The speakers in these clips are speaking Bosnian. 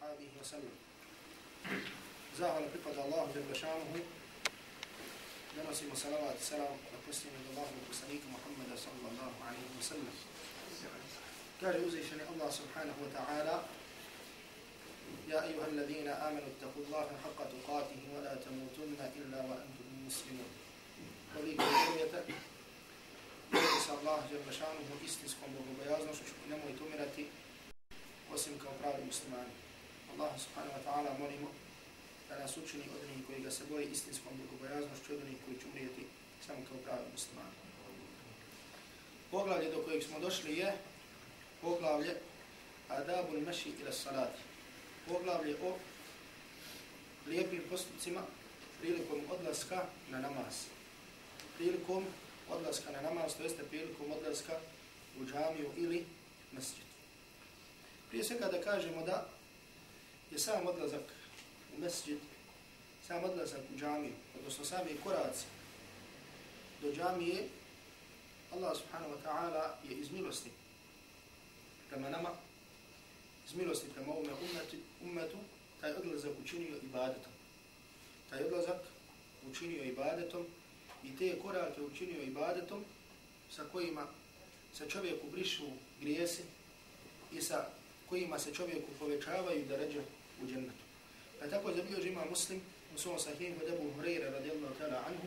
وأصحابه وسلم زاهر بقد الله جل شانه donosimo salavat i salam na posljednog Allahu poslanika Muhammeda sallallahu alaihi wa sallam. Kaže uzvišeni Allah subhanahu wa ta'ala يا أيها الذين آمنوا اتقوا الله حق تقاته ولا تموتن إلا وأنتم مسلمون. Koliko vjerujete, vjerujte se Allah jel šanuhu istinskom bogobojaznošću i nemojte umirati osim kao pravi muslimani. Allah subhanahu wa ta'ala molimo da nas učini od onih koji ga se boje istinskom bogobojaznošću, od onih koji će umrijeti samo kao pravi muslimani. Poglavlje do kojeg smo došli je poglavlje Adabul Meši ila Salati. Poglavlje o lijepim postupcima prilikom odlaska na namaz. Prilikom odlaska na namaz, to jeste prilikom odlaska u džamiju ili masjid. Prije svega da kažemo da je sam odlazak u mesđid, sam odlazak u džamiju, odnosno sami koraci do džamije, Allah subhanahu wa ta'ala je iz milosti prema nama, iz milosti prema ovome umetu, umetu taj odlazak učinio ibadetom. Taj odlazak učinio ibadetom i te korake učinio ibadetom sa kojima se čovjeku brišu grijesi i sa kojima se čovjeku povećavaju da ređe u džennetu. Pa tako zabilježi ima muslim u svom sahihu od Ebu Hureyre radijallahu ta'ala anhu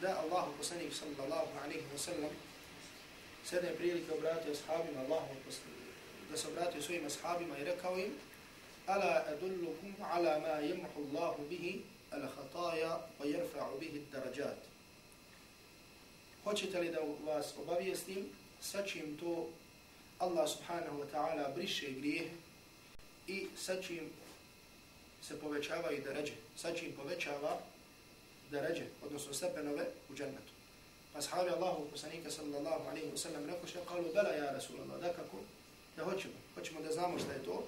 da Allahu poslanik sallallahu alaihi wa sallam sedne prilike obratio ashabima Allahu da se obratio svojim ashabima i rekao im Ala adullukum ala ma yamhu Allahu bihi al khataaya wa yarfa'u bihi ad-darajat. Hoćete li da vas obavijestim sa čim to Allah subhanahu wa ta'ala briše grijeh i sa čim se povećavaju deređe, sa čim povećava deređe, odnosno stepenove u džennetu. Pa sahabi Allahu poslanika sallallahu alaihi wa sallam rekao što je kalu bela ja Rasulallah, da kako? Da hoćemo, hoćemo da znamo šta je to.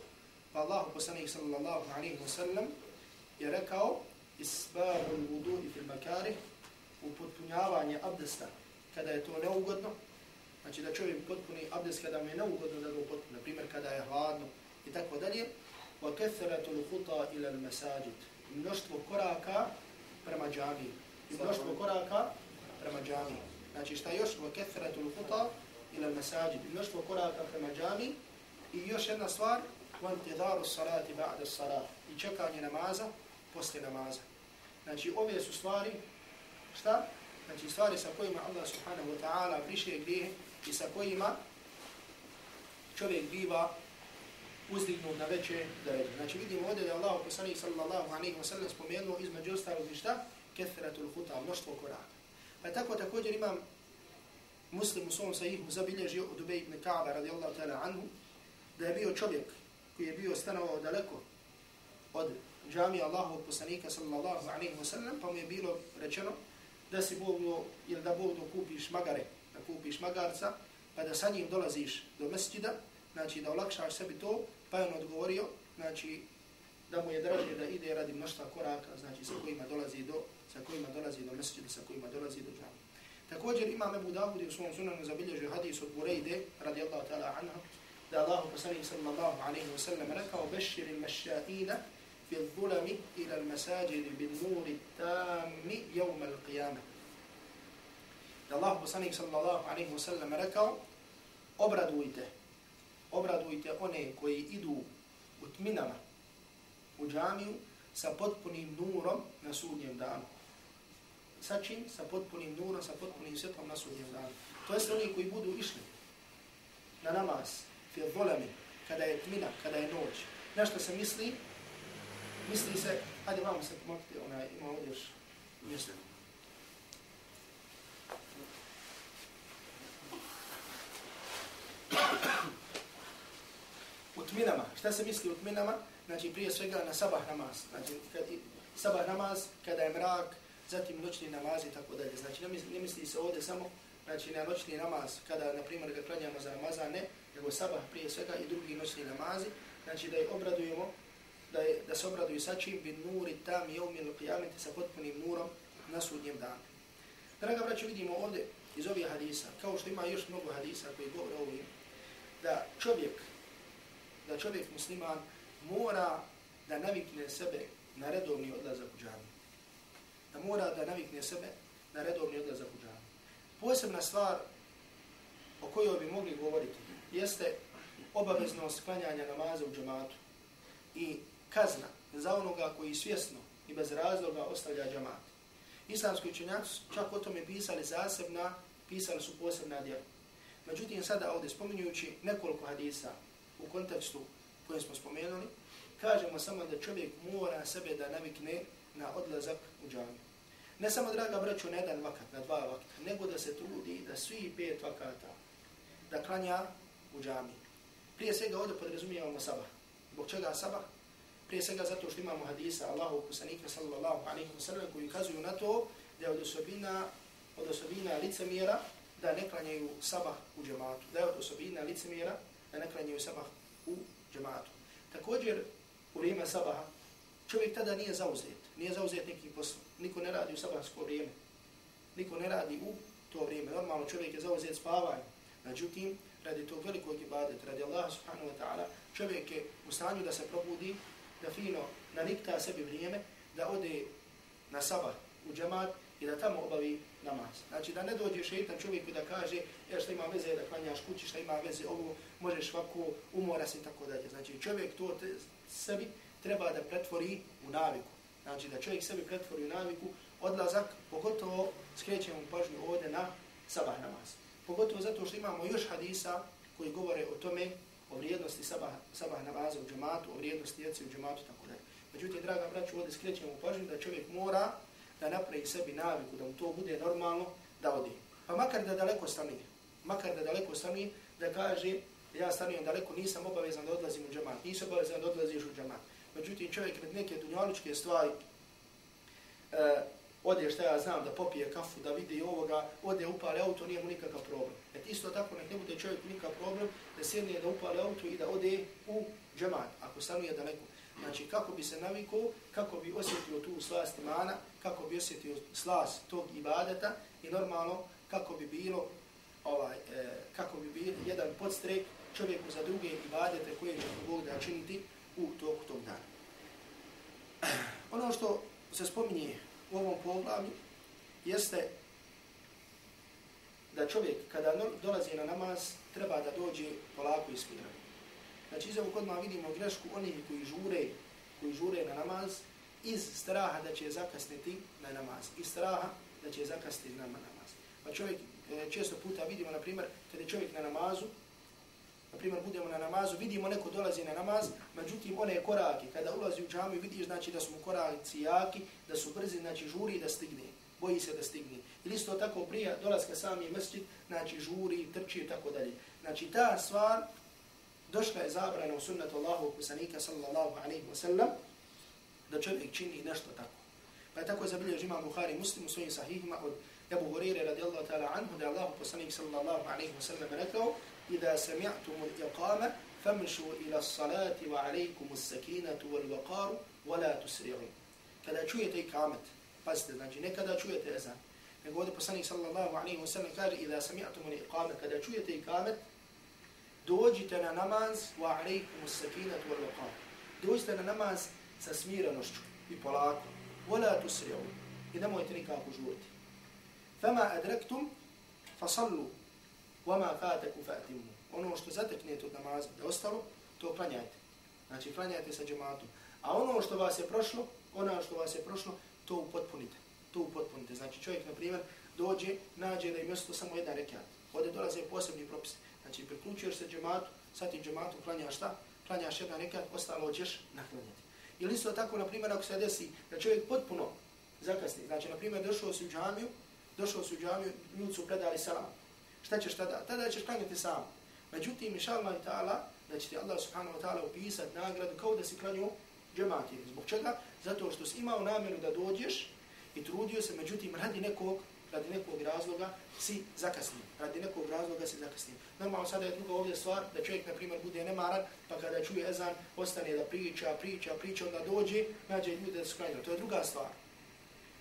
Pa Allahu poslanik sallallahu alaihi wa sallam je rekao isbahu l-vudu i fil makari upotpunjavanje abdesta kada je to neugodno, znači da čovjek potpuni abdest kada mu je neugodno da ga upotpuni, na primjer kada je hladno i tako dalje, wa kathratu al-khuta ila al-masajid. Mnoštvo koraka prema džamiji. Mnoštvo koraka prema džamiji. Znači šta još? Wa kathratu al-khuta ila al-masajid. Mnoštvo koraka prema džamiji. I još jedna stvar, wa intidaru salati ba'da salat. I čekanje namaza posle namaza. Znači ove su stvari, šta? Znači stvari sa kojima Allah subhanahu wa ta'ala briše grijehe i sa kojima čovjek biva uzdignut na veće deređe. Znači vidimo ovdje da je Allah poslanih sallallahu alaihi wa sallam spomenuo između ostalog i šta? Kethratul huta, mnoštvo koraka. Pa tako također imam muslim u svom sahihu zabilježio od Ubej ibn Ka'ba radijallahu ta'ala anhu da je bio čovjek koji je bio stanovao daleko od džamija Allahovog poslanika sallallahu alaihi wa sallam pa mu je bilo rečeno da si Bogu, ili da Bogu kupiš magare, da kupiš magarca, pa da sa njim dolaziš do mesđida, znači da olakšaš sebi to, pa je on odgovorio, znači da mu je draže da ide radi mnoštva koraka, znači sa kojima dolazi do, sa kojima dolazi do mesjeda, sa kojima dolazi do džama. Također ima Mebu Dawud u svom sunanu zabilježio hadis od Bureyde, radi Allah ta'ala anha, da Allah posanih sallallahu alaihi wa sallam rekao, bešir il mašatina fil zulami ila al bin nuri tammi jevma al qiyama. Da Allah posanih sallallahu alaihi wa sallam rekao, obradujte one koji idu u tminama u džamiju sa potpunim nurom na sudnjem danu. Sa čim? Sa potpunim nurom, sa potpunim svjetlom na sudnjem danu. To jeste oni koji budu išli na namaz, fil volami, kada je tmina, kada je noć. Na što se misli? misli se, hajde vamo se pomokite, ona ima ovdje još mjesto. U tminama, šta se misli u tminama? Znači prije svega na sabah namaz. Znači kad, sabah namaz kada je mrak, zatim noćni namaz i tako dalje. Znači ne misli, ne misli se ovdje samo znači na noćni namaz, kada na primjer ga klanjamo za Ramazan, ne, nego sabah prije svega i drugi noćni namazi, znači da je obradujemo da, je, da se obraduju sa čim bi nuri tam i umil qiyameti sa potpunim nurom na sudnjem danu. Draga braću, vidimo ovdje iz ovih hadisa, kao što ima još mnogo hadisa koji govore ovim, da čovjek, da čovjek musliman mora da navikne sebe na redovni odlazak u džami. Da mora da navikne sebe na redovni odlazak u džami. Posebna stvar o kojoj bi mogli govoriti jeste obaveznost klanjanja namaza u džamatu i kazna za onoga koji svjesno i bez razloga ostavlja džamat. Islamski učenjaci čak o tome pisali zasebna, pisali su posebna djela. Međutim, sada ovdje spominjujući nekoliko hadisa u kontekstu kojem smo spomenuli, kažemo samo da čovjek mora sebe da navikne na odlazak u džamiju. Ne samo, draga braću, na jedan vakat, na dva vakata, nego da se trudi da svi pet vakata da klanja u džamiji. Prije svega ovdje podrazumijevamo sabah. Zbog čega sabah? Prije svega zato što imamo hadisa Allahu kusanika sallallahu alaihi wa sallam koji ukazuju na to da je od osobina, od osobina licemjera da ne klanjaju sabah u džematu. Da je od osobina licemjera da ne klanjaju sabah u džematu. Također, u vrijeme sabaha, čovjek tada nije zauzet. Nije zauzet neki posao. Niko ne radi u sabahsko vrijeme. Niko ne radi u to vrijeme. Normalno čovjek je zauzet spavanje. Međutim, radi tog velikog ibadeta, radi Allah subhanahu wa ta'ala, čovjek je u stanju da se probudi, da fino nanikta sebi vrijeme, da ode na sabah u džemat i da tamo obavi namaz. Znači da ne dođe šeitan čovjeku da kaže ja šta ima veze da klanjaš kući, šta ima veze ovo, možeš ovako, umora se i tako dalje. Znači čovjek to te, sebi treba da pretvori u naviku. Znači da čovjek sebi pretvori u naviku, odlazak, pogotovo skrećemo pažnju ovdje na sabah namaz. Pogotovo zato što imamo još hadisa koji govore o tome, o vrijednosti sabah, sabah namaza u džematu, o vrijednosti djece u džematu, tako dalje. Međutim, draga braću, ovdje skrećemo pažnju da čovjek mora da napravi sebi naviku, da mu to bude normalno, da odi. Pa makar da daleko stani, makar da daleko stani, da kaže, ja stanujem daleko, nisam obavezan da odlazim u džamat, nisam obavezan da odlaziš u džamat. Međutim, čovjek med neke dunjaličke stvari, uh, ode šta ja znam da popije kafu, da vidi ovoga, ode upale auto, nije mu nikakav problem. Et isto tako nek ne bude čovjek nikakav problem da sjedne da upale auto i da ode u džemat, ako stanuje daleko. Znači, kako bi se navikao, kako bi osjetio tu slast imana, kako bi osjetio slast tog ibadeta i normalno kako bi bilo ovaj, e, kako bi bio jedan podstrek čovjeku za druge ibadete koje će Bog da činiti u toku tog dana. Ono što se spominje u ovom poglavlju jeste da čovjek kada dolazi na namaz treba da dođe polako i smirano. Znači iz ovog odmah vidimo grešku onih koji žure, koji žure na namaz iz straha da će zakasniti na namaz. Iz straha da će zakasniti na namaz. Pa čovjek e, često puta vidimo, na primjer, kada je čovjek na namazu, na primjer, budemo na namazu, vidimo neko dolazi na namaz, međutim, one korake, kada ulazi u džamiju, vidiš, znači, da su mu koraci jaki, da su brzi, znači, žuri da stigne, boji se da stigne. Ili isto tako prije dolaska sami mrstit, znači, žuri, trči i tako dalje. Znači, ta stvar, došla je zabrana u sunnetu Allahu kusanika, sallallahu alaihi wa sallam, da čovjek čini nešto tako. Pa je tako zabilježi imam Buhari muslim u svojim sahihima od Ebu Hurire radijallahu ta'ala anhu, da je Allah poslanik sallallahu alaihi wa sallam rekao, إذا سمعتم الإقامة فامشوا إلى الصلاة وعليكم السكينة والوقار ولا تسرعوا kada čujete ikamet, pazite, znači ne kada čujete ezan, nego ovdje poslanik sallallahu alaihi wa sallam kaže إذا سمعتم الإقامة, kada čujete ikamet, dođite na namaz wa alaikum as-sakinat wal waqar. Dođite na namaz sa smirenošću i polako. Wala tusri'u. I nemojte nikako žuriti. Fama adraktum fasallu وَمَا فَاتَكُ فَأْتِمُ Ono što zateknete od namaza da ostalo, to klanjajte. Znači, klanjajte sa džematom. A ono što vas je prošlo, ono što vas je prošlo, to upotpunite. To upotpunite. Znači, čovjek, na primjer, dođe, nađe da je mjesto samo jedan rekiat. Ovdje dolaze posebni propisi. Znači, priključuješ se džematu, sad ti džematu klanjaš šta? Klanjaš jedan rekiat, ostalo ćeš naklanjati. Ili isto tako, na primjer, ako se desi da čovjek potpuno zakasni, znači, na primjer, došao si u džamiju, došao si u džamiju, ljudi su predali salam šta ćeš tada? Tada ćeš klanjati sam. Međutim, inša Allah ta'ala, da će ti Allah subhanahu wa ta'ala upisat nagradu kao da si klanio džemati. Zbog čega? Zato što si imao namjeru da dođeš i trudio se, međutim, radi nekog, radi nekog razloga si zakasnio. Radi nekog razloga si zakasnio. Normalno sada je druga ovdje stvar da čovjek, na primjer, bude nemaran, pa kada čuje ezan, ostane da priča, priča, priča, onda dođe, nađe ljude da se. To je druga stvar.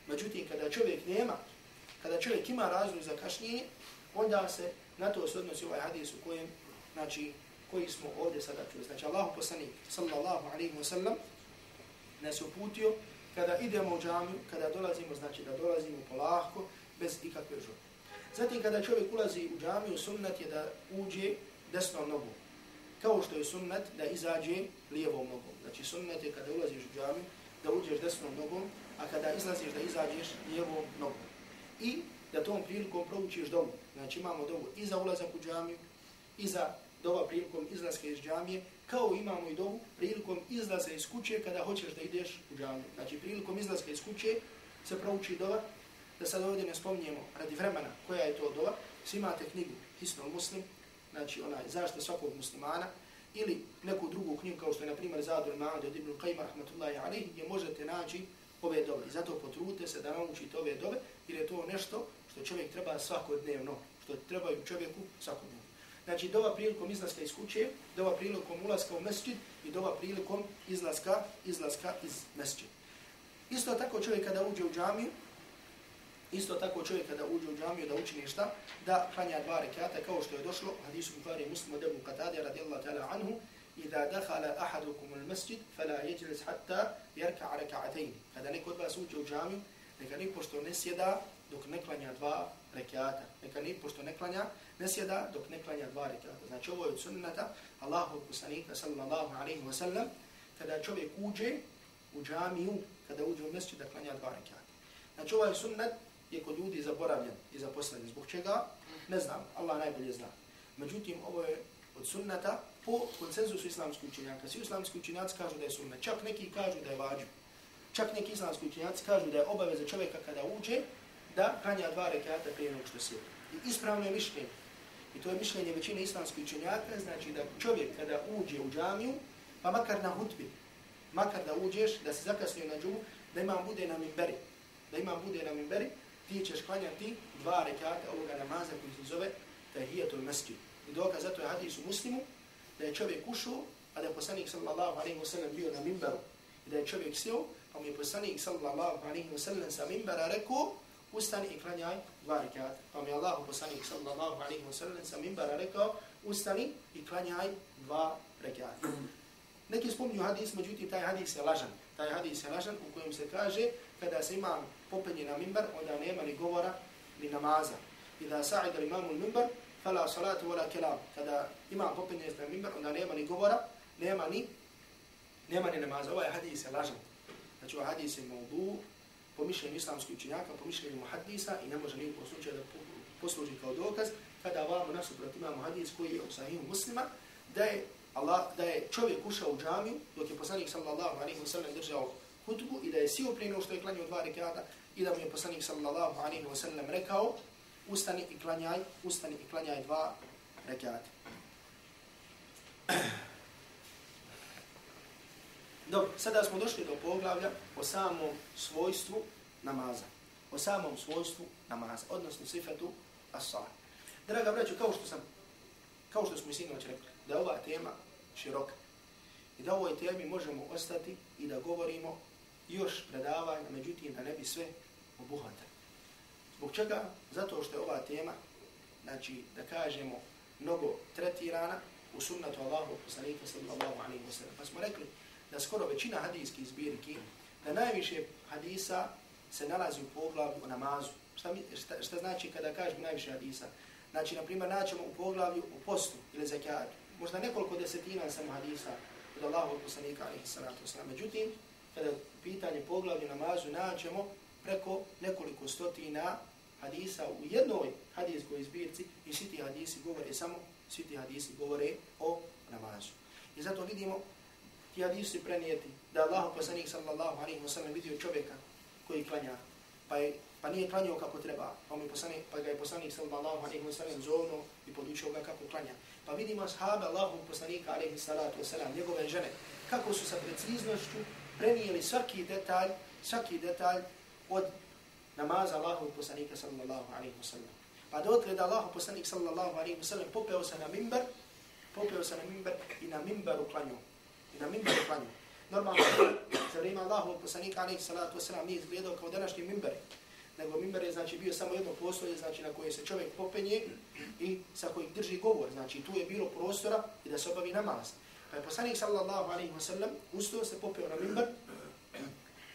Međutim, kada čovjek nema, kada čovjek ima razlog za kašnjenje, onda se na to se odnosi ovaj hadis u kojem, znači, koji smo ovdje sada čuli. Znači Allah poslanik sallallahu alaihi wa sallam nas uputio kada idemo u džamiju, kada dolazimo, znači da dolazimo polahko, bez ikakve žurbe. Zatim kada čovjek ulazi u džamiju, sunnet je da uđe desnom nogom. Kao što je sunnet da izađe lijevom nogom. Znači sunnet je kada ulaziš u džamiju, da uđeš desnom nogom, a kada izlaziš da izađeš lijevom nogom. I da tom prilikom proučiš dovu. Znači imamo dovu i za ulazak u džamiju, i za dova prilikom izlaska iz džamije, kao imamo i dovu prilikom izlaza iz kuće kada hoćeš da ideš u džamiju. Znači prilikom izlaska iz kuće se prouči dova, da sad ovdje ne spominjemo radi vremena koja je to dova, svi imate knjigu Hisnul Muslim, znači onaj zašto svakog muslimana, ili neku drugu knjigu kao što je na primjer Zadur Ma'ad od Ibn Qajma rahmatullahi alaihi, gdje možete naći ove dove. I zato potrudite se da naučite ove dove, jer je to nešto što čovjek treba svakodnevno, što trebaju čovjeku svakodnevno. Znači, dova prilikom izlaska iz kuće, dova prilikom ulaska u mesđid i dova prilikom izlaska, izlaska iz mesđid. Isto tako čovjek kada uđe u džamiju, isto tako čovjek kada uđe u džamiju da učini šta? Da klanja dva rekata kao što je došlo u hadisu Bukhari muslimu debu Qatadi radijallahu ta'ala anhu Iza dakhala ahadukum al-masjid fala yajlis hatta yarka'a rak'atayn. Kada neko od vas uđe u džamiju, neka ni što ne sjeda dok ne klanja dva rekata. Neka ni pošto ne klanja ne sjeda dok ne klanja dva rekata. Znači ovo je od sunnata Allahu poslanika sallallahu alaihi wa sallam kada čovjek uđe u džamiju, kada uđe u mjesto da klanja dva rekata. Znači ovaj sunnat je kod ljudi zaboravljen i zaposlen. Zbog čega? Ne znam. Allah najbolje zna. Međutim, ovo je od sunnata po konsenzusu islamskih učenjaka. Svi islamski učenjaci kažu da je sunnat. Čak neki kažu da je vađu. Čak neki islamski učenjaci kažu da je obaveza čovjeka kada uđe da klanja dva rekata prije nego što sjedi. I ispravno je mišljenje I to je mišljenje većine islamskih učenjaka, znači da čovjek kada uđe u džamiju, pa makar na hutbi, makar da uđeš, da se zakasnije na džumu, da imam bude na mimberi. Da imam bude na mimberi, ti ćeš klanjati dva rekata ovoga namaza koji se zove tahijatul masjid. I dokaz zato je hadis u muslimu, da je čovjek ušao, a da je poslanik sallallahu alaihi wa sallam bio na mimberu. I da je čovjek sjeo, pa mu je poslanik sallallahu alaihi wa sallam sa mimbera rekao, ustani i klanjaj dva rekata. Pa mi Allah poslanik sallallahu alaihi wa sallam sa mimbara rekao, ustani i klanjaj dva rekata. Neki spomnju hadis, međutim taj hadis je lažan. Taj hadis je lažan u kojem se kaže, kada se imam popenje na mimbar, onda nema ni govora ni namaza. I da sa'ida imamu mimbar, fala salatu wala kelam. Kada imam popenje na mimbar, onda nema ni govora, nema ni, nema ni namaza. Ovaj hadis je lažan. Znači ovaj hadis je maudu, po mišljenju islamskih učenjaka, po mišljenju muhaddisa i ne može nijekom slučaju da posluži kao dokaz, kada vam nasuprot imamo hadis koji je u sahihu muslima, da je, Allah, da je čovjek ušao u džamiju, dok je poslanik sallallahu alaihi wa sallam držao hutbu i da je sio prije što je klanio dva rekata i da mu je poslanik sallallahu alaihi wa sallam rekao, ustani i klanjaj, ustani i klanjaj dva rekata. Dobro, sada smo došli do poglavlja o samom svojstvu namaza. O samom svojstvu namaza, odnosno sifatu as-salat. Draga braću, kao što sam, kao što smo i sinoć rekli, da ova tema široka i da ovoj temi možemo ostati i da govorimo još predavanja, međutim da ne bi sve obuhvatili. Zbog čega? Zato što je ova tema, znači da kažemo, mnogo tretirana u sunnatu Allahu poslanika sallallahu alaihi wa sallam. Pa smo rekli, da skoro većina hadijskih zbirki, da najviše hadisa se nalazi u poglavlju o namazu. Šta, mi, šta, šta znači kada kažemo najviše hadisa? Znači, na primjer, naćemo u poglavlju o postu ili zakijatu. Možda nekoliko desetina samo hadisa od Allahovog poslanika, alaihi salatu wasalam. Međutim, kada pitanje poglavlju namazu naćemo preko nekoliko stotina hadisa u jednoj hadijskoj zbirci i svi ti hadisi govore samo, svi ti hadisi govore o namazu. I zato vidimo ti hadisi prenijeti da Allah poslanik sallallahu alaihi wa sallam vidio čovjeka koji klanja, pa, je, pa nije klanjao kako treba, pa, mi poslanik, pa ga je poslanik sallallahu alaihi wa sallam zovno i podučio ga kako klanja. Pa vidimo ashaba Allahu poslanika alaihi salatu wa sallam, njegove žene, kako su sa preciznošću prenijeli svaki detalj, svaki detalj od namaza Allahu poslanika sallallahu alaihi wa sallam. Pa dotle da Allahu poslanik sallallahu alaihi wa sallam popeo se na minber popeo se na minber i na mimbaru klanjao i na mimberu klanju. Normalno, za vrijeme Allahu poslanika alaihi salatu wasalam nije izgledao kao današnji mimberi. nego mimber je znači bio samo jedno postoje znači na koje se čovjek popenje i sa kojeg drži govor. Znači tu je bilo prostora i da se obavi namaz. Pa je poslanik sallallahu alaihi wa sallam ustao se popeo na mimber,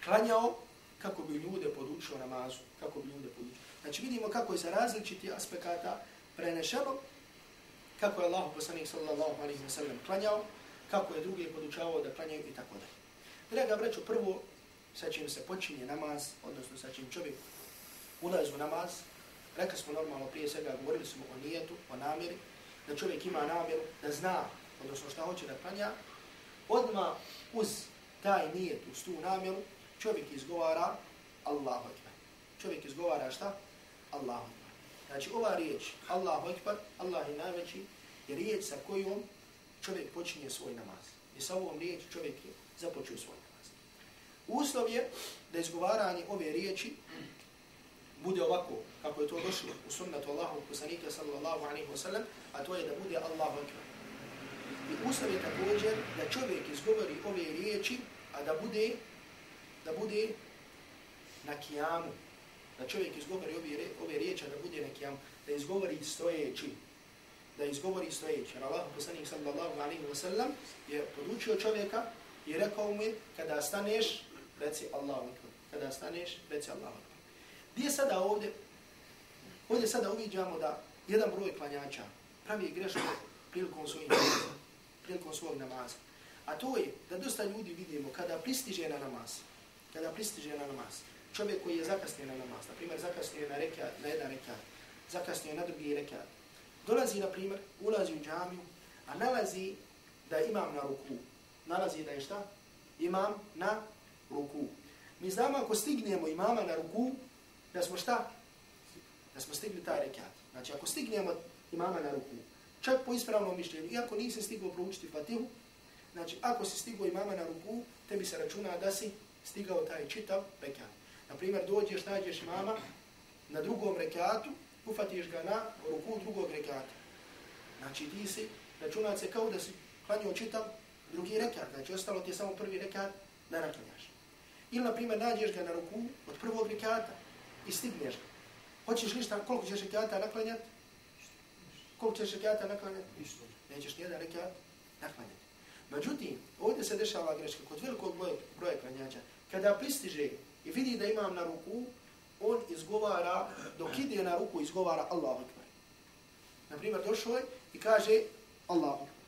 klanjao kako bi ljude podučio namazu, kako bi ljude podučio. Znači vidimo kako je za različiti aspekata prenešeno, kako je Allah poslanik sallallahu alaihi wa sallam klanjao, kako je drugi podučavao da klanjaju i tako dalje. Draga braćo, prvo sa čim se počinje namaz, odnosno sa čim čovjek ulazi u namaz, rekli smo normalno prije svega, govorili smo o nijetu, o namjeri, da čovjek ima namjeru, da zna, odnosno šta hoće da klanja, odma uz taj nijet, uz tu namjeru, čovjek izgovara Allahu Ekber. Čovjek izgovara šta? Allahu Ekber. Znači ova riječ, Allahu Ekber, Allah je najveći, je riječ sa kojom čovjek počinje svoj namaz. I sa ovom riječi čovjek je započeo svoj namaz. Uslov je da izgovaranje ove riječi bude ovako, kako je to došlo u sunnatu Allahu kusanika sallallahu alaihi wa sallam, a to je da bude Allahu Akbar. I uslov je također da čovjek izgovori ove riječi, a da bude, da bude na kijamu. Da čovjek izgovori ove, ove riječi, a da bude na kijamu. Da izgovori stojeći. Da izgovori sljedeće. Jer Allah poslanik sallallahu alaihi wa sallam je podučio čovjeka i rekao mu kada staneš, reci Allahu Akbar. Kada staneš, reci Allahu Akbar. Gdje sada ovdje? Ovdje sada uviđamo da jedan broj klanjača pravi grešku prilikom svojim namaza, prilikom svog namaza. A to je da dosta ljudi vidimo kada pristiže na namaz, kada pristiže na namaz, čovjek koji je zakasnio na namaz, na primjer zakasnio na, rekat, na jedan rekat, zakasnije na drugi rekat, dolazi na primjer, ulazi u džamiju, a nalazi da imam na ruku. Nalazi da je šta? Imam na ruku. Mi znamo ako stignemo imama na ruku, da smo šta? Da smo stigli taj rekat. Znači, ako stignemo imama na ruku, čak po ispravnom mišljenju, iako nisi stigao proučiti fatihu, znači, ako si stigao imama na ruku, tebi se računa da si stigao taj čitav rekat. Naprimjer, dođeš, nađeš imama na drugom rekatu, ufatiš ga na ruku drugog rekata. Znači, ti si računa se kao da si klanio čitav drugi rekat. Znači, ostalo ti je samo prvi rekat da naklanjaš. Ili, na primjer, nađeš ga na ruku od prvog rekata, i stigneš ga. Hoćeš ništa, koliko ćeš rekiata naklanjati? Koliko ćeš rekiata naklanjati? Isto. Nećeš nijedan rekiat naklanjati. Međutim, ovdje se dešava greška kod velikog broja, broja klanjača. Kada pristiže i vidi da imam na ruku, on izgovara, dok ide na ruku, izgovara Allahu Akbar. Naprimjer, došao je i kaže Allahu Akbar.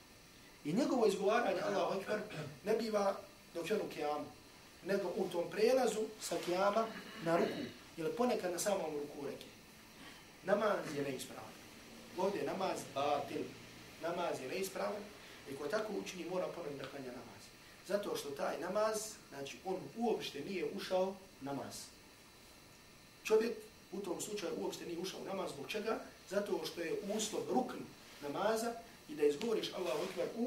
I njegovo izgovaranje Allahu Akbar ne biva dok je on u kijamu, nego u tom prelazu sa kijama na ruku ili ponekad na samom ruku reke. Namaz je neispravan. Ovdje namaz batil. Namaz je neispravan i ko tako učini mora ponovno da klanja namaz. Zato što taj namaz, znači on uopšte nije ušao namaz. Čovjek u tom slučaju uopšte nije ušao namaz. Zbog čega? Zato što je uslov rukn namaza i da izgovoriš Allahu Ekber u,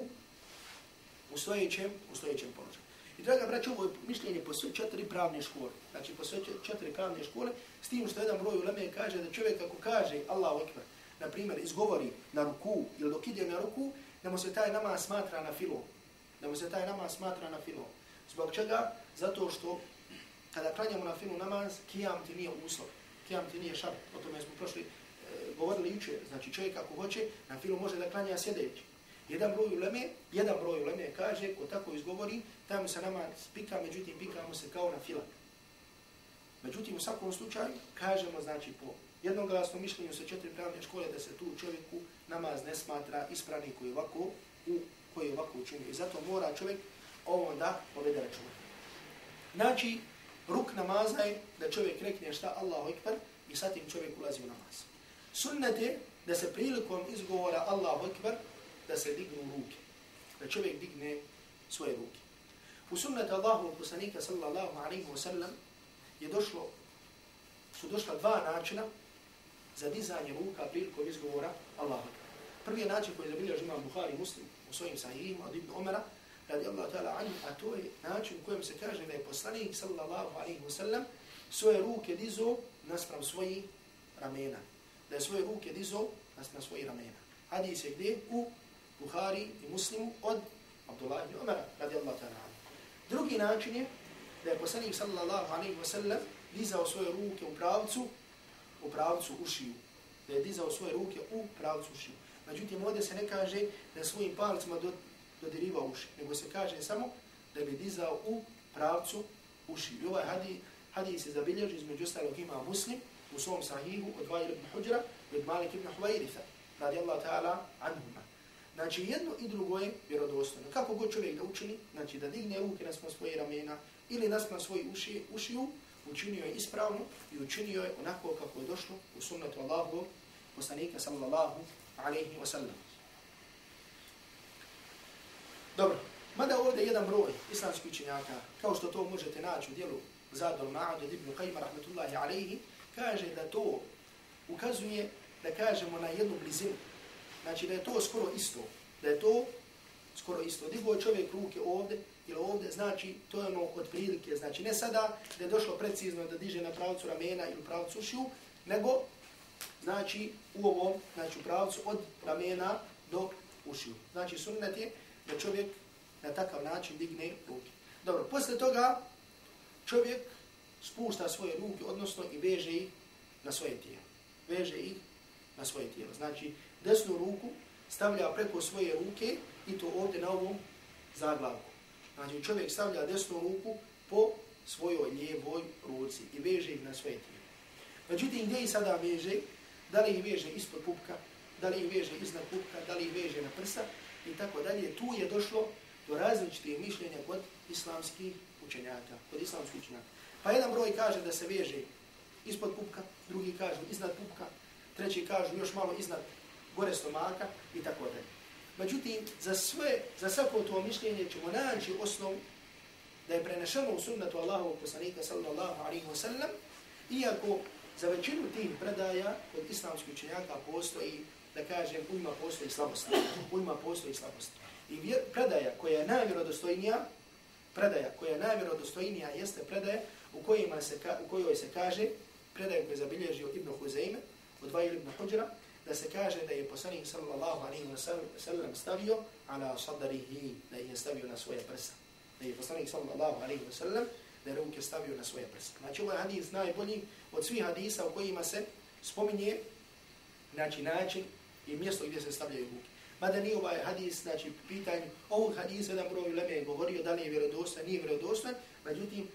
u stojećem, u stojećem položaju. I draga braća, ovo je mišljenje po sve četiri pravne škole. Znači po sve četiri pravne škole, s tim što jedan broj uleme kaže da čovjek ako kaže Allahu Ekber, na primjer, izgovori na ruku ili dok ide na ruku, da mu se taj namaz smatra na filo. Da mu se taj namaz smatra na filo. Zbog čega? Zato što kada klanjamo na filu namaz, kijam ti nije uslov. Kijam ti nije šar. O tome smo prošli e, govorili jučer. Znači čovjek ako hoće, na filu može da klanja sjedeći. Jedan broj uleme, jedan broj uleme kaže, ko tako izgovori, tamo se nama spika, međutim pikamo se kao na fila. Međutim, u svakom slučaju, kažemo, znači, po jednoglasnom mišljenju sa četiri pravne škole, da se tu čovjeku namaz ne smatra ispravni koji ovako, u, koji ovako učinio. I zato mora čovjek ovo da povede računa. Znači, ruk namaza je da čovjek rekne šta Allahu Ekber i sa tim čovjek ulazi u namaz. Sunnet je da se prilikom izgovora Allahu Ekber da se dignu ruke. Da čovjek digne svoje ruke. U sunnet Allahu poslanika sallallahu alaihi wa sallam je došlo, su došla dva načina za dizanje ruka prilikom izgovora Allahu. Prvi je način koji je zabilio žima Buhari muslim u svojim sahihima od Ibn Omera, radi Allah ta'ala anhu, a to je način u kojem se kaže da je poslanik sallallahu alaihi wasallam svoje ruke dizo naspram svoji ramena. Da je svoje ruke dizo naspram svoji ramena. Hadis je gdje? U Buhari i Muslimu od Abdullah ibn Umara radi Allah ta'ala. Drugi način je da je poslanik sallallahu alaihi wasallam dizao svoje ruke u pravcu, u pravcu ušiju. Da je dizao svoje ruke u pravcu ušiju. Međutim, ovdje se ne kaže da svojim palcima do, dodirivao uši, nego se kaže samo da bi dizao u pravcu uši. I ovaj hadij, hadij se zabilježi između ostalog ima muslim u svom sahihu od Vajl ibn Huđra i od Malik ibn Huvairitha, radi Allah ta'ala anhuma. Znači, jedno i drugo je vjerodostojno. Kako god čovjek da učini, znači da digne ruke na svoje ramena ili na svoje uši, ušiju, učinio je ispravno i učinio je onako kako je došlo u sunnetu Allahu, poslanika sallallahu alaihi wa sallam. Dobro, mada ovdje jedan broj islamskih učenjaka, kao što to možete naći u dijelu Zadol Ma'ad od Ibn Qajma rahmetullahi alaihi, kaže da to ukazuje, da kažemo, na jednu blizinu. Znači da je to skoro isto. Da je to skoro isto. Digo čovjek ruke ovdje ili ovdje, znači to je ono od prilike. Znači ne sada da je došlo precizno da diže na pravcu ramena ili pravcu ušiju, nego znači u ovom, znači u pravcu od ramena do ušiju. Znači sunnet je da čovjek na takav način digne ruke. Dobro, posle toga čovjek spušta svoje ruke, odnosno i veže ih na svoje tijelo. Veže ih na svoje tijelo. Znači, desnu ruku stavlja preko svoje ruke i to ovdje na ovom zaglavku. Znači, čovjek stavlja desnu ruku po svojoj lijevoj ruci i veže ih na svoje tijelo. Međutim, gdje ih sada veže? Da li ih veže ispod pupka, da li ih veže iznad pupka, da li ih veže na prsa i tako dalje. Tu je došlo do različitih mišljenja kod islamskih učenjaka. Kod islamskih učenjaka. Pa jedan broj kaže da se veže ispod pupka, drugi kažu iznad pupka, treći kažu još malo iznad gore stomaka i tako dalje. Međutim, za sve, za svako to mišljenje ćemo naći osnovu da je prenešeno u sunnetu Allahovog poslanika sallallahu alaihi wa sallam, iako za većinu tih predaja od islamskih učenjaka postoji, da kažem, ujma postoji slabosti. njima postoji slabosti. I vjer, predaja koja je najvjerodostojnija, predaja koja je najvjerodostojnija jeste predaja u, kojima se, u kojoj se kaže, predaja koju je zabilježio Ibn Huzaime, od dva Ibn Huđra, da se kaže da je poslanik sallallahu alaihi wa sallam stavio ala sadarihi, da je stavio na svoje prsa. Da je poslanik sallallahu alaihi wa sallam da je ruke stavio na svoje prsa. Znači ovaj hadis najbolji od svih hadisa u kojima se spominje znači, način i mjesto gdje se stavljaju ruke. Mada nije ovaj hadis, znači pitanje ovog hadisa, jedan broj Leme je govorio da li je vjerodostan, nije vjerodostan, međutim,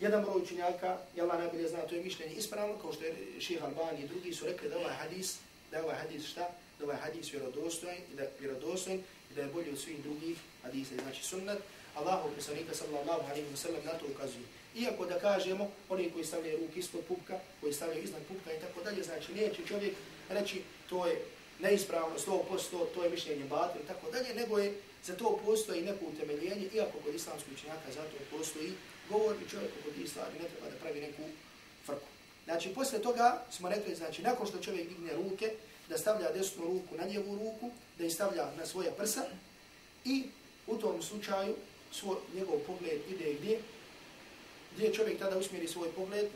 jedan broj učinjaka, je Allah najbolje zna, to je mišljenje ispravno, kao što je ših Albani i drugi su rekli da ovaj hadis, da ovaj hadis šta? Da ovaj hadis vjerodostojen i da, vjerodostojen i da je bolji od svih drugih hadisa, znači sunnat. Allahu poslanika sallallahu alaihi wa sallam na to ukazuje. Iako da kažemo, oni koji stavljaju ruke ispod pupka, koji stavljaju iznad pupka i tako dalje, znači neće čovjek reći to je neispravno, 100%, to je mišljenje batil i tako dalje, nego je za to postoji neko utemeljenje, iako kod islamskoj učenjaka za to postoji govor i čovjek kod stvari ne treba da pravi neku frku. Znači, posle toga smo rekli, znači, nakon što čovjek digne ruke, da stavlja desnu ruku na njevu ruku, da je stavlja na svoje prsa i u tom slučaju svoj, njegov pogled ide gdje? Gdje čovjek tada usmjeri svoj pogled?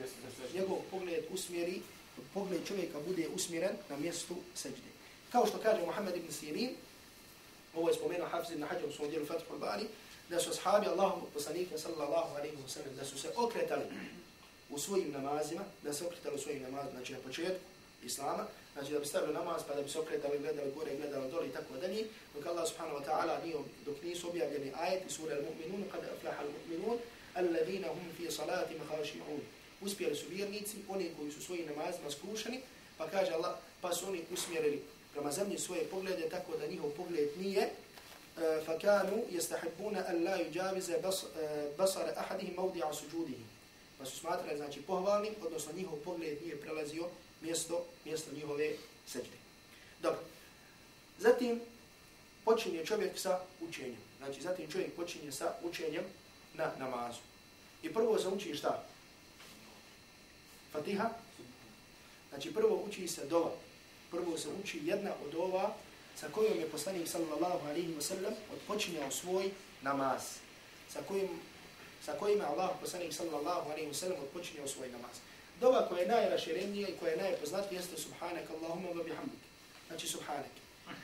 Njegov pogled usmjeri, pogled čovjeka bude usmjeren na mjestu seđde. Kao što kaže Muhammed ibn Sirin, ovo je spomenuo Hafiz ibn Hađar u svom dijelu Fatih Bari, da su ashabi Allahom poslanika sallallahu alaihi wa sallam, da su se okretali u svojim namazima, da se okretali u svojim namazima, znači na početku Islama, znači da bi stavili namaz pa da bi se okretali, gledali gore, gledali dole i tako dalje, dok Allah subhanahu wa ta'ala nije, dok nisu objavljeni ajeti sura al-mu'minun, kada aflaha al-mu'minun, alladhina hum fi salati mahaši'un. Uspjeli su vjernici, oni koji su svojim namazima skrušeni, pa kaže Allah, pa su oni usmjerili prema zemlji svoje poglede tako da njihov pogled nije e, fakanu yastahibbuna an la yujawiza e, basara ahadihim mawdi'a sujudihi pa su smatrali znači pohvalnim odnosno njihov pogled nije prelazio mjesto mjesto njihove sećde dobro. Zatim počinje čovjek sa učenjem. Znači zatim čovjek počinje sa učenjem na namazu. I prvo se uči šta? Fatiha. Znači prvo uči se dova prvo se uči jedna od ova sa kojom je poslanik sallallahu alaihi wa sallam odpočinjao svoj namaz. Sa kojim, sa kojim je Allah poslanik sallallahu alaihi wa sallam odpočinjao svoj namaz. Dova koja je najraširenija i koja je najpoznatija jeste subhanak Allahumma wa bihamdik. Znači subhanak.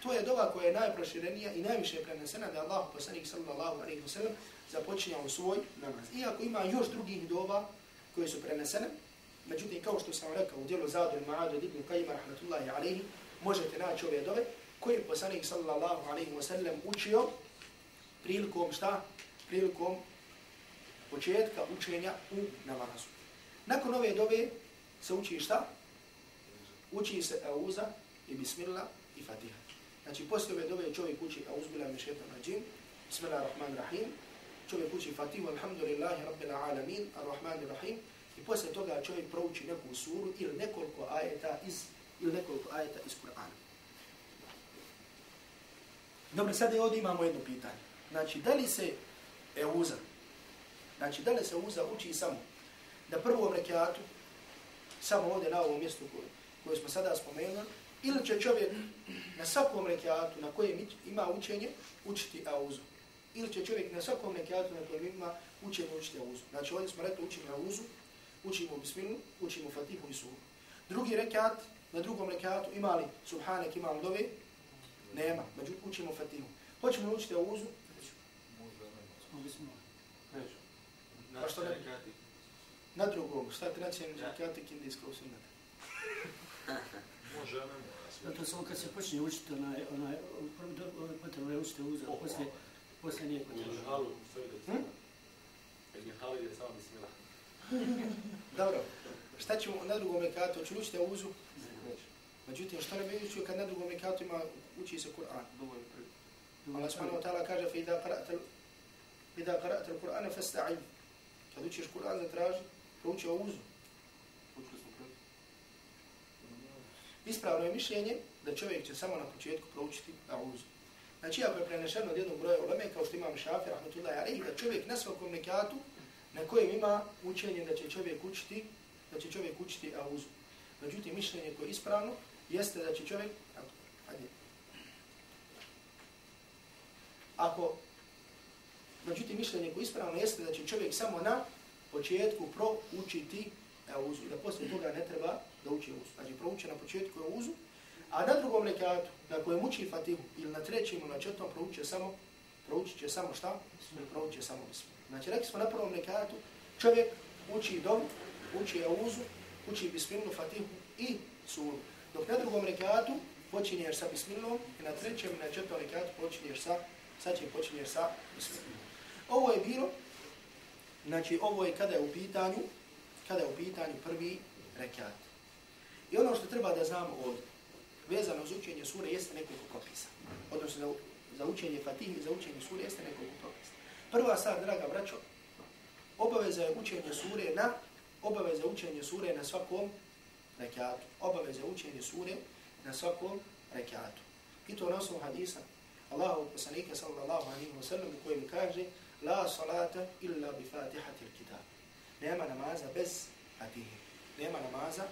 To je dova koja je najproširenija i najviše prenesena da Allah poslanik sallallahu alaihi wa sallam započinjao svoj namaz. Iako ima još drugih dova koje su prenesene, Međutim, kao što sam rekao u dijelu Zadu i Ma'adu od Ibn Qajima rahmatullahi alaihi, možete naći ove dove koje je poslanik sallallahu alaihi wa sallam učio prilikom šta? Prilikom početka učenja u namazu. Nakon ove dove se uči šta? Uči se Auza i Bismillah i Fatiha. Znači, poslije ove dove čovjek uči Auzbila mi šetan rađim, Bismillahirrahmanirrahim, čovjek uči Fatihu, Alhamdulillahi Rabbil Alamin, Ar-Rahmanirrahim, i poslije toga čovjek prouči neku suru ili nekoliko ajeta iz, ili nekoliko ajeta iz Kur'ana. Dobro, sada ovdje imamo jedno pitanje. Znači, da li se Euza, znači, da li se Euza uči samo da prvom rekiatu, samo ovdje na ovom mjestu koje, koje smo sada spomenuli, ili će čovjek na svakom rekiatu na kojem ima učenje učiti Euzu. Ili će čovjek na svakom rekiatu na kojem ima učenje učiti Euzu. Znači, ovdje smo rekli učenje Euzu, učimo Bismilu, učimo Fatihu i Suru. Drugi rekiat, na drugom rekiatu imali Subhanek, imam dove, nema, međutim učimo Fatihu. Hoćemo učiti Euzu, Pa što ne? Na drugom, šta ti naći na katik indijskog sunnata? Može, ne Zato samo kad se počne učiti onaj, onaj, prvo potrebno je učiti uzor, poslije, poslije nije potrebno. Može halu, sve ide Hm? Kad mi halu ide samo bismillah. Dobro, šta ćemo na drugom rekatu, hoću učiti uzu? Međutim, što ne bi učio kad na drugom rekatu ima, uči se Kur'an? Allah subhanahu wa ta'ala kaže, فَإِذَا قَرَأْتَ إذا قرأت القرآن فاستعذ kad učiš Kur'an zatraži, prouči uzu. Ispravno je mišljenje da čovjek će samo na početku proučiti uzu. Znači, ako je prenešeno od jednog broja uleme, kao što imam šafi, rahmatullahi alaihi, da čovjek na svakom nekatu na kojem ima učenje da će čovjek učiti, da će čovjek učiti auzu. Međutim, mišljenje koje je ispravno jeste da će čovjek, hajde, ako, međutim, mišljenje koje je ispravno jeste da će čovjek samo na početku proučiti auzu da poslije toga ne treba da uči auzu. Znači, prouči na početku auzu, a na drugom rekatu, na kojem uči fatihu, ili na trećem ili na četvom, prouči samo, proučit će samo šta? Proučit će samo bismillah. Znači, rekli smo na prvom rekatu, čovjek uči dom, uči auzu, uči bismilu, fatihu i suru. Dok na drugom rekatu počinješ sa bismilom i na trećem i na četvrtom rekatu počinješ sa, sad će počinješ sa bismilom. Ovo je bilo, znači ovo je kada je u pitanju, kada je u pitanju prvi rekat. I ono što treba da znamo ovdje, vezano za učenje sure, jeste nekoliko propisa. Odnosno za, za učenje fatihi, za učenje sure, jeste nekoliko propisa. Prva stvar, draga braćo, obaveza je učenje sure na obaveza učenje sure na svakom rekatu. Obaveza učenje sure na svakom rekatu. I to na osnovu hadisa Allahu poslanika sallallahu alaihi wa sallam u kojem kaže La salata illa bi fatihati kitab. Nema namaza bez fatihe. Nema namaza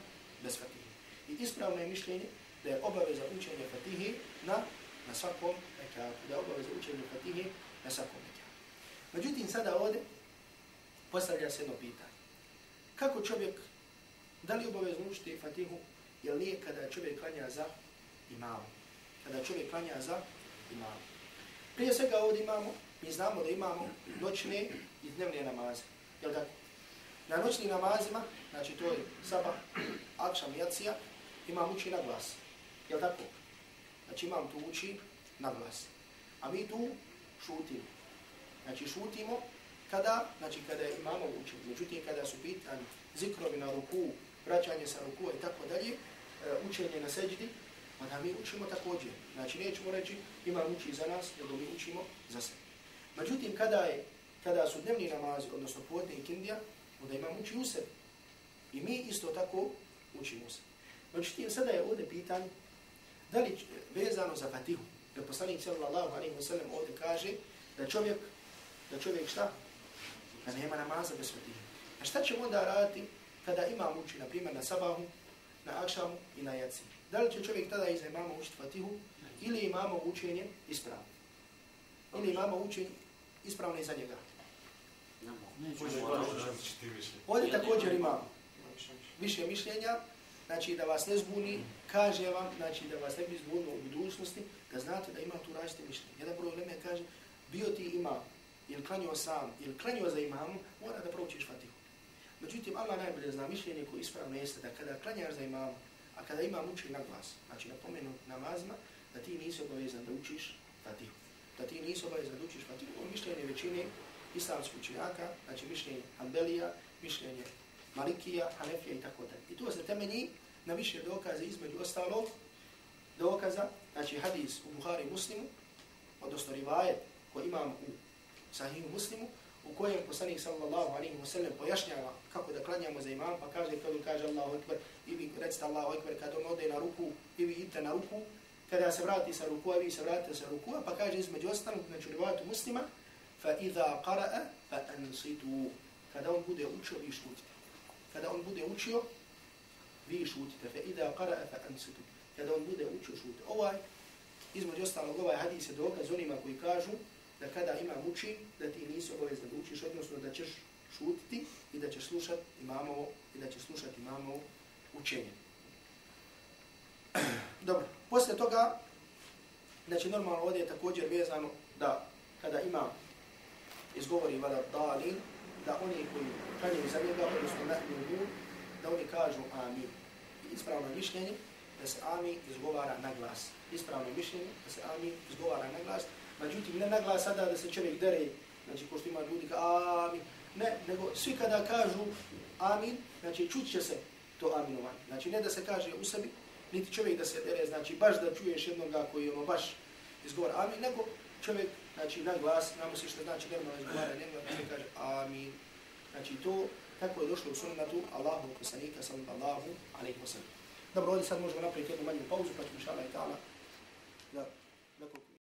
bez fatihe. I ispravno je mišljenje da je obaveza učenje fatihe na, na svakom rekatu. Da je obaveza učenje fatihe na svakom. Međutim, sada ovdje postavlja se jedno pitanje. Kako čovjek, da li obavezno učiti Fatihu, jel nije kada čovjek klanja za imamo. Kada čovjek klanja za imamo. Prije svega ovdje imamo, mi znamo da imamo noćne i dnevne namaze. Jel tako? Na noćnim namazima, znači to je sabah, akšam, jacija, imam uči na glas. Jel tako? Znači imam tu uči na glas. A mi tu šutimo. Znači šutimo kada, znači kada je imamo učenje. Međutim, kada su pitani zikrovi na ruku, vraćanje sa ruku i tako dalje, e, učenje na seđdi, onda mi učimo također. Znači nećemo reći imam uči za nas, nego mi učimo za sebe. Međutim, kada, je, kada su dnevni namazi, odnosno podne i kindija, onda imam uči u sebi. I mi isto tako učimo se. Međutim, sada je ovdje pitanje, da li vezano za fatihu, jer poslanik sallallahu alaihi wa sallam ovdje kaže da čovjek da čovjek šta? Da nema namaza bez fatihe. A šta ćemo onda raditi kada imam uči, na primjer, na sabahu, na akšamu i na jaci? Da li će čovjek tada iza imama učiti fatihu ili imamo učenje ispravno? Ili imamo učenje ispravno iza njega? Ovdje također imamo više mišljenja, znači da vas ne zbuni, kaže vam, znači da vas ne bi zbunilo u budućnosti, da znate da ima tu različite mišljenje. Jedan broj leme kaže, bio ti imam, ili klanio sam, ili klanio za imamom, mora da proučiš fatihu. Međutim, Allah najbolje zna mišljenje koje ispravno jeste da kada klanjaš za imam, a kada imam uči na glas, znači napomenu namazima, da ti nisi obavezan da učiš fatihu. Da ti nisi obavezan da učiš fatihu. Ovo mišljenje većine islamskih učenjaka, znači mišljenje Hanbelija, mišljenje Malikija, Hanefija i tako dalje. I to se temelji na više dokaze između ostalog dokaza, znači hadis u Buhari muslimu, odnosno rivajet koji imam u sahihu muslimu, u kojem poslanik sallallahu alaihi wa sallam pojašnjava kako da klanjamo za imam, pa kaže kad on kaže Allahu ekber, i vi recite Allahu ekber kad on ode na ruku, i vi idite na ruku, kada se vrati sa ruku, a vi se vratite sa ruku, pa kaže između ostalog, znači rivajatu muslima, fa idha qara'a fa ansitu, kada on bude učio, vi šutite. Kada on bude učio, vi šutite. Fa idha qara'a fa ansitu. Kada on bude učio, šutite. Ovaj, između ostalog, ovaj hadis je dokaz onima koji kažu da kada ima uči, da ti nisi obavezno da učiš, odnosno da ćeš šutiti i da ćeš slušati imamovo, i da ćeš slušati imamovo učenje. Dobro, posle toga, znači normalno ovdje je također vezano da kada ima izgovori vada dalin, da oni koji kranjaju za njega, odnosno na da oni kažu amin. Ispravno mišljenje da se amin izgovara na glas. Ispravno mišljenje da se amin izgovara na glas. Međutim, ne nagla sada da se čovjek dere, znači ko što ima ljudi ka amin. Ne, nego svi kada kažu amin, znači čut će se to aminovanje. Znači ne da se kaže u sebi, niti čovjek da se dere, znači baš da čuješ jednoga koji ono baš izgovara amin, nego čovjek, znači na glas, namo se što znači normalno izgovara, nema da se kaže amin. Znači to, tako je došlo u sunnatu Allahu kusanika sallallahu alaihi wa sallam. Dobro, ovdje sad možemo napraviti jednu manju pauzu, pa ćemo šala i ta'ala da, nekoliko